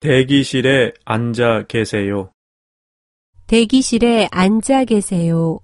대기실에 앉아 계세요. 대기실에 앉아 계세요.